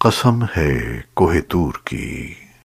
قسم ہے کوہ طور کی۔